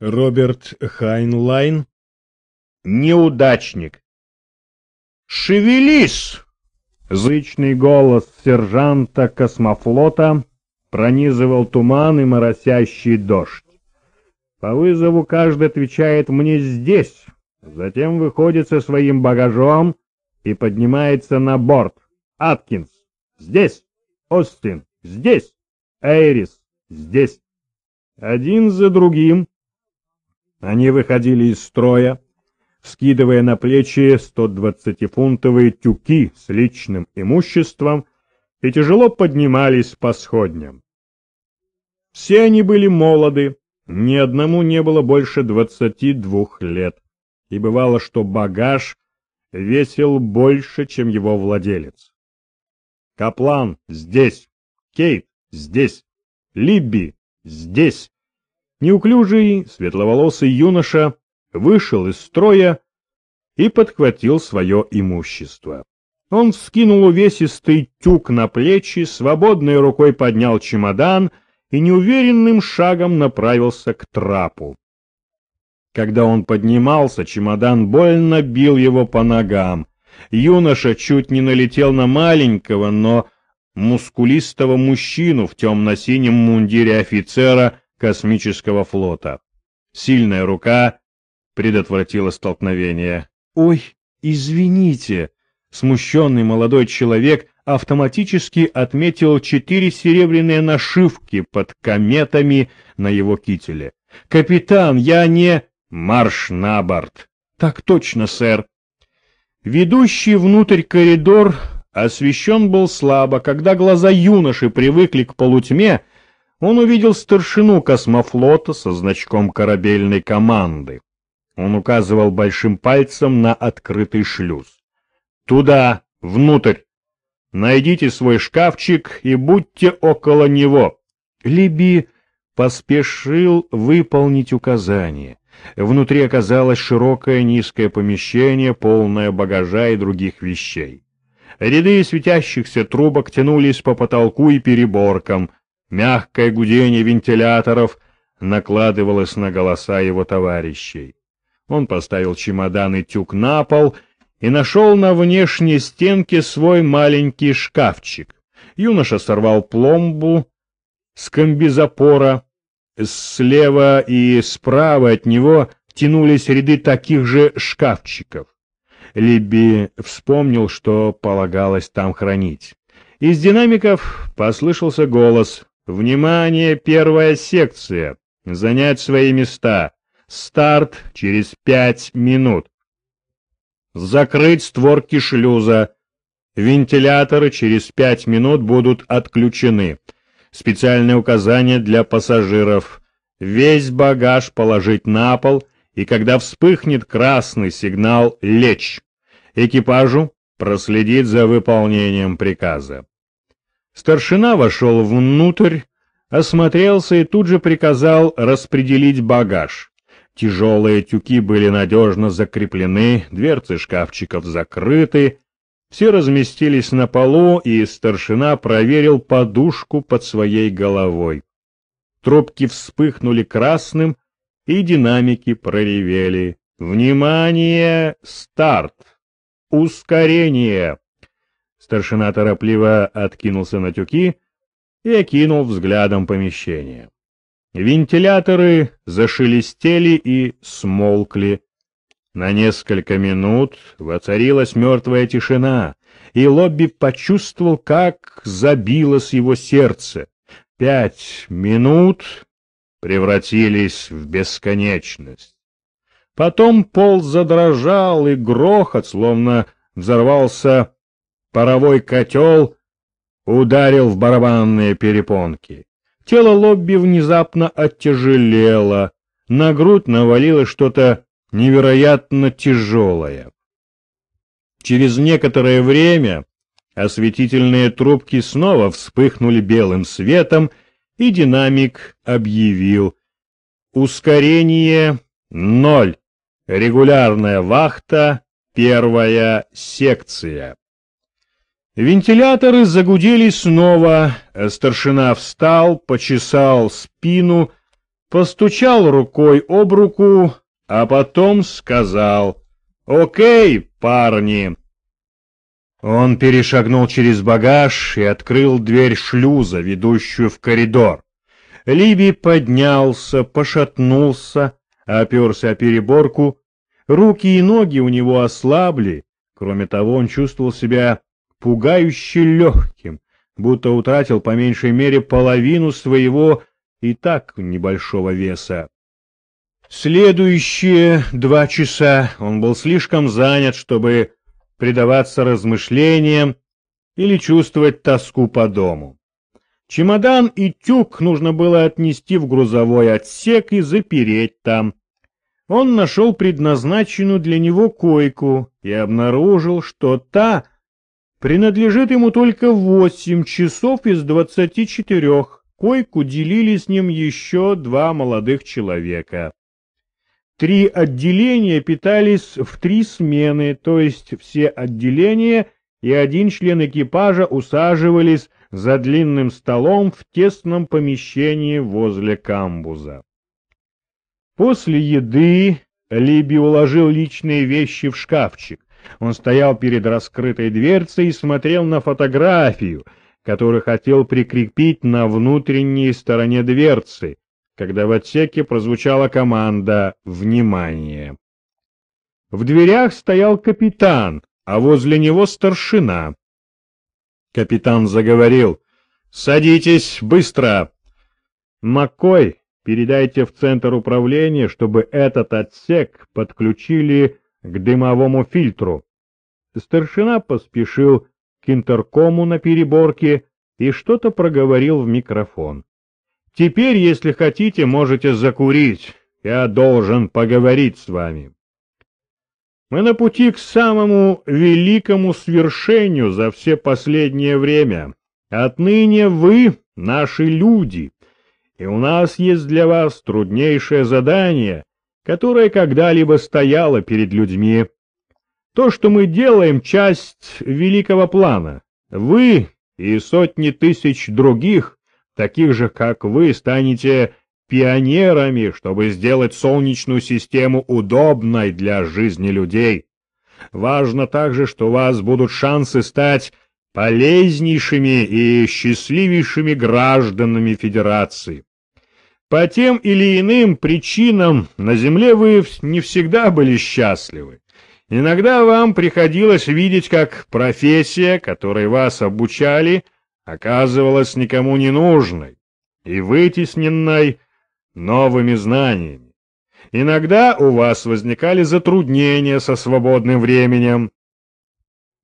Роберт Хайнлайн. Неудачник. «Шевелись!» Зычный голос сержанта космофлота пронизывал туман и моросящий дождь. По вызову каждый отвечает «мне здесь», затем выходит со своим багажом и поднимается на борт. Аткинс, здесь. Остин, здесь. Эйрис, здесь. Один за другим они выходили из строя, скидывая на плечи 120-фунтовые тюки с личным имуществом и тяжело поднимались по сходням. Все они были молоды, ни одному не было больше 22 лет, и бывало, что багаж весил больше, чем его владелец. Каплан здесь, Кейт здесь, Либби здесь. Неуклюжий, светловолосый юноша вышел из строя и подхватил свое имущество. Он вскинул увесистый тюк на плечи, свободной рукой поднял чемодан и неуверенным шагом направился к трапу. Когда он поднимался, чемодан больно бил его по ногам. Юноша чуть не налетел на маленького, но мускулистого мужчину в темно-синем мундире офицера космического флота. Сильная рука предотвратила столкновение. «Ой, извините!» Смущенный молодой человек автоматически отметил четыре серебряные нашивки под кометами на его кителе. «Капитан, я не...» «Марш на борт!» «Так точно, сэр!» Ведущий внутрь коридор освещен был слабо. Когда глаза юноши привыкли к полутьме, он увидел старшину космофлота со значком корабельной команды. Он указывал большим пальцем на открытый шлюз. «Туда, внутрь! Найдите свой шкафчик и будьте около него!» Либи поспешил выполнить указание. Внутри оказалось широкое низкое помещение, полное багажа и других вещей. Ряды светящихся трубок тянулись по потолку и переборкам. Мягкое гудение вентиляторов накладывалось на голоса его товарищей. Он поставил чемодан и тюк на пол и нашел на внешней стенке свой маленький шкафчик. Юноша сорвал пломбу с комбизапора, Слева и справа от него тянулись ряды таких же шкафчиков. Либби вспомнил, что полагалось там хранить. Из динамиков послышался голос «Внимание, первая секция! Занять свои места! Старт через пять минут!» «Закрыть створки шлюза! Вентиляторы через пять минут будут отключены!» специальное указание для пассажиров. Весь багаж положить на пол, и когда вспыхнет красный сигнал «Лечь!», экипажу проследить за выполнением приказа. Старшина вошел внутрь, осмотрелся и тут же приказал распределить багаж. Тяжелые тюки были надежно закреплены, дверцы шкафчиков закрыты, все разместились на полу, и старшина проверил подушку под своей головой. Трубки вспыхнули красным, и динамики проревели. «Внимание! Старт! Ускорение!» Старшина торопливо откинулся на тюки и окинул взглядом помещение. Вентиляторы зашелестели и смолкли. На несколько минут воцарилась мертвая тишина, и Лобби почувствовал, как забилось его сердце. Пять минут превратились в бесконечность. Потом пол задрожал, и грохот, словно взорвался паровой котел, ударил в барабанные перепонки. Тело Лобби внезапно оттяжелело, на грудь навалилось что-то невероятно тяжелая. Через некоторое время осветительные трубки снова вспыхнули белым светом, и динамик объявил «Ускорение ноль, регулярная вахта, первая секция». Вентиляторы загудели снова, старшина встал, почесал спину, постучал рукой об руку, а потом сказал «Окей, парни». Он перешагнул через багаж и открыл дверь шлюза, ведущую в коридор. Либи поднялся, пошатнулся, оперся о переборку. Руки и ноги у него ослабли. Кроме того, он чувствовал себя пугающе легким, будто утратил по меньшей мере половину своего и так небольшого веса. Следующие два часа он был слишком занят, чтобы предаваться размышлениям или чувствовать тоску по дому. Чемодан и тюк нужно было отнести в грузовой отсек и запереть там. Он нашел предназначенную для него койку и обнаружил, что та принадлежит ему только восемь часов из двадцати четырех. Койку делили с ним еще два молодых человека. Три отделения питались в три смены, то есть все отделения и один член экипажа усаживались за длинным столом в тесном помещении возле камбуза. После еды Либи уложил личные вещи в шкафчик. Он стоял перед раскрытой дверцей и смотрел на фотографию, которую хотел прикрепить на внутренней стороне дверцы, когда в отсеке прозвучала команда «Внимание!». В дверях стоял капитан, а возле него старшина. Капитан заговорил. «Садитесь, быстро!» «Маккой, передайте в центр управления, чтобы этот отсек подключили к дымовому фильтру». Старшина поспешил к интеркому на переборке и что-то проговорил в микрофон. Теперь, если хотите, можете закурить. Я должен поговорить с вами. Мы на пути к самому великому свершению за все последнее время. Отныне вы — наши люди, и у нас есть для вас труднейшее задание, которое когда-либо стояло перед людьми. То, что мы делаем, часть великого плана. Вы и сотни тысяч других таких же, как вы, станете пионерами, чтобы сделать Солнечную систему удобной для жизни людей. Важно также, что у вас будут шансы стать полезнейшими и счастливейшими гражданами Федерации. По тем или иным причинам на Земле вы не всегда были счастливы. Иногда вам приходилось видеть, как профессия, которой вас обучали, — оказывалась никому не нужной и вытесненной новыми знаниями. Иногда у вас возникали затруднения со свободным временем.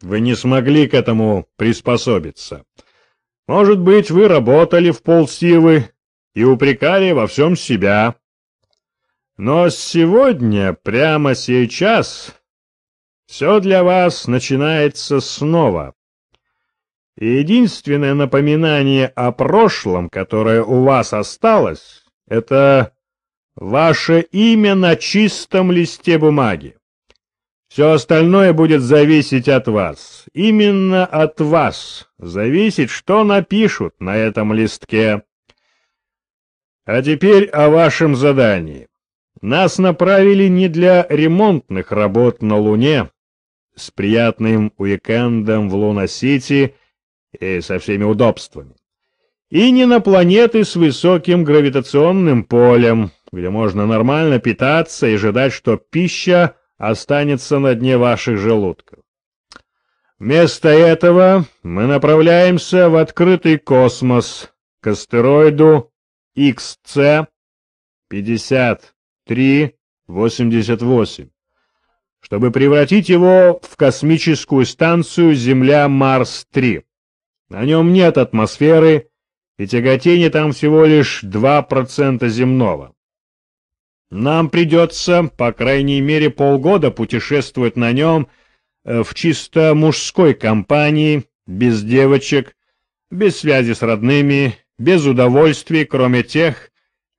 Вы не смогли к этому приспособиться. Может быть, вы работали в полсилы и упрекали во всем себя. Но сегодня, прямо сейчас, все для вас начинается снова. Единственное напоминание о прошлом, которое у вас осталось, это ваше имя на чистом листе бумаги. Все остальное будет зависеть от вас. Именно от вас зависит, что напишут на этом листке. А теперь о вашем задании. Нас направили не для ремонтных работ на Луне с приятным уикендом в Луна-Сити и со всеми удобствами. И не на планеты с высоким гравитационным полем, где можно нормально питаться и ожидать, что пища останется на дне ваших желудков. Вместо этого мы направляемся в открытый космос к астероиду XC 5388, чтобы превратить его в космическую станцию Земля-Марс-3. На нем нет атмосферы, и тяготение там всего лишь 2% земного. Нам придется, по крайней мере, полгода путешествовать на нем э, в чисто мужской компании, без девочек, без связи с родными, без удовольствий, кроме тех,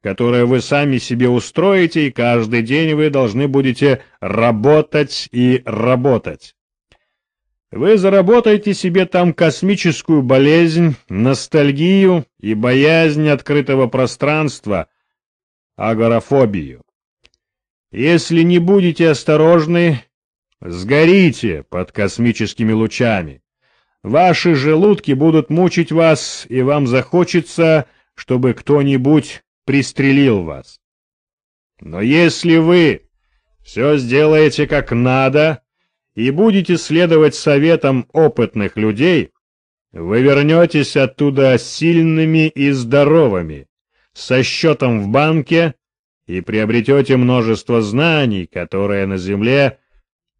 которые вы сами себе устроите, и каждый день вы должны будете работать и работать. Вы заработаете себе там космическую болезнь, ностальгию и боязнь открытого пространства, агорафобию. Если не будете осторожны, сгорите под космическими лучами. Ваши желудки будут мучить вас, и вам захочется, чтобы кто-нибудь пристрелил вас. Но если вы все сделаете как надо и будете следовать советам опытных людей, вы вернетесь оттуда сильными и здоровыми, со счетом в банке и приобретете множество знаний, которые на Земле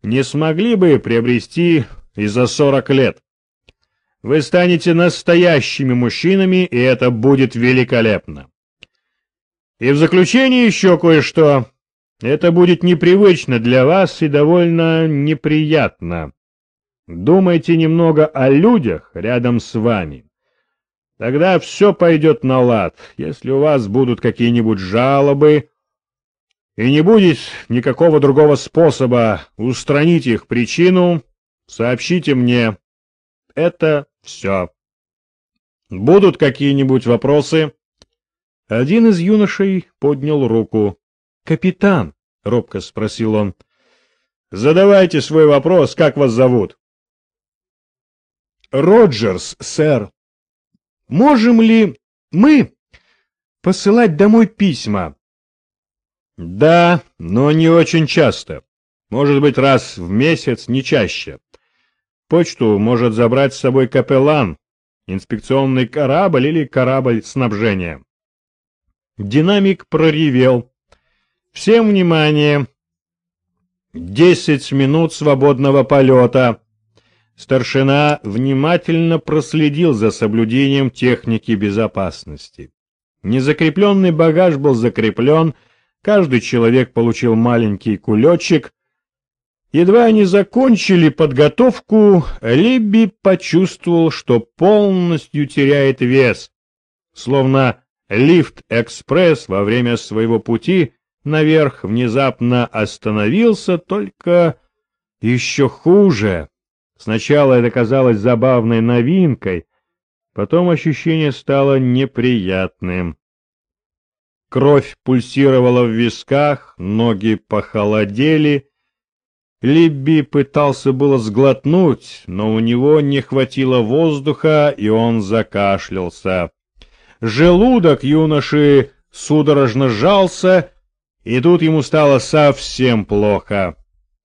не смогли бы приобрести и за сорок лет. Вы станете настоящими мужчинами, и это будет великолепно. И в заключение еще кое-что. Это будет непривычно для вас и довольно неприятно. Думайте немного о людях рядом с вами. Тогда все пойдет на лад. Если у вас будут какие-нибудь жалобы, и не будет никакого другого способа устранить их причину, сообщите мне. Это все. Будут какие-нибудь вопросы? Один из юношей поднял руку. «Капитан», — робко спросил он, — «задавайте свой вопрос, как вас зовут?» «Роджерс, сэр. Можем ли мы посылать домой письма?» «Да, но не очень часто. Может быть, раз в месяц, не чаще. Почту может забрать с собой капеллан, инспекционный корабль или корабль снабжения». Динамик проревел. «Всем внимание! Десять минут свободного полета!» Старшина внимательно проследил за соблюдением техники безопасности. Незакрепленный багаж был закреплен, каждый человек получил маленький кулечек. Едва они закончили подготовку, Либби почувствовал, что полностью теряет вес, словно Лифт-экспресс во время своего пути наверх внезапно остановился, только еще хуже. Сначала это казалось забавной новинкой, потом ощущение стало неприятным. Кровь пульсировала в висках, ноги похолодели. Либби пытался было сглотнуть, но у него не хватило воздуха, и он закашлялся. Желудок юноши судорожно сжался, и тут ему стало совсем плохо.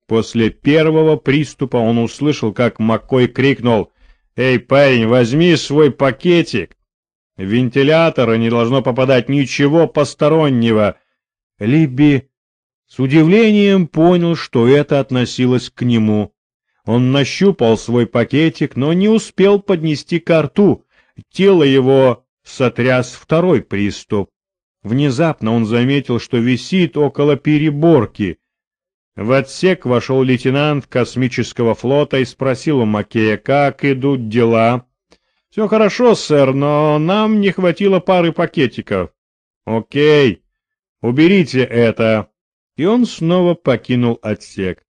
После первого приступа он услышал, как Маккой крикнул «Эй, парень, возьми свой пакетик!» В вентилятора не должно попадать ничего постороннего. Либби с удивлением понял, что это относилось к нему. Он нащупал свой пакетик, но не успел поднести ко рту. Тело его сотряс второй приступ. Внезапно он заметил, что висит около переборки. В отсек вошел лейтенант космического флота и спросил у Макея, как идут дела. «Все хорошо, сэр, но нам не хватило пары пакетиков». «Окей, уберите это». И он снова покинул отсек.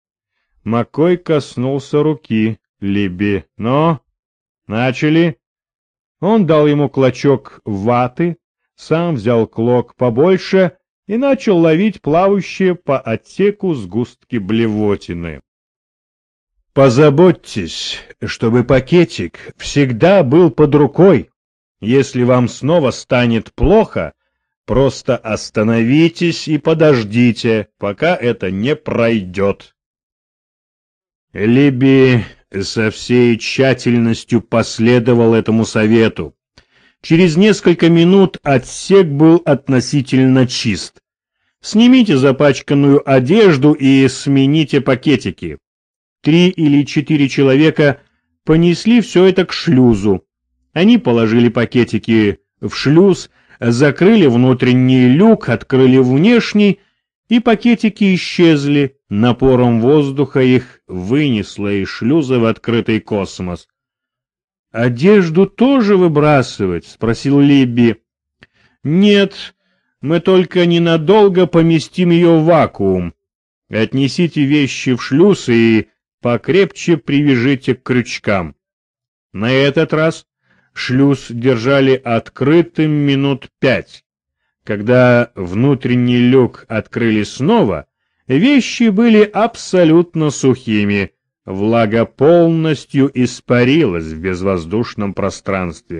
Маккой коснулся руки Либи. «Но, начали?» Он дал ему клочок ваты, сам взял клок побольше и начал ловить плавающие по отсеку сгустки блевотины. Позаботьтесь, чтобы пакетик всегда был под рукой. Если вам снова станет плохо, просто остановитесь и подождите, пока это не пройдет. Либи со всей тщательностью последовал этому совету. Через несколько минут отсек был относительно чист. Снимите запачканную одежду и смените пакетики. Три или четыре человека понесли все это к шлюзу. Они положили пакетики в шлюз, закрыли внутренний люк, открыли внешний, и пакетики исчезли, напором воздуха их вынесло из шлюза в открытый космос. «Одежду тоже выбрасывать?» — спросил Либби. «Нет, мы только ненадолго поместим ее в вакуум. Отнесите вещи в шлюз и покрепче привяжите к крючкам». На этот раз шлюз держали открытым минут пять. Когда внутренний люк открыли снова, вещи были абсолютно сухими, влага полностью испарилась в безвоздушном пространстве.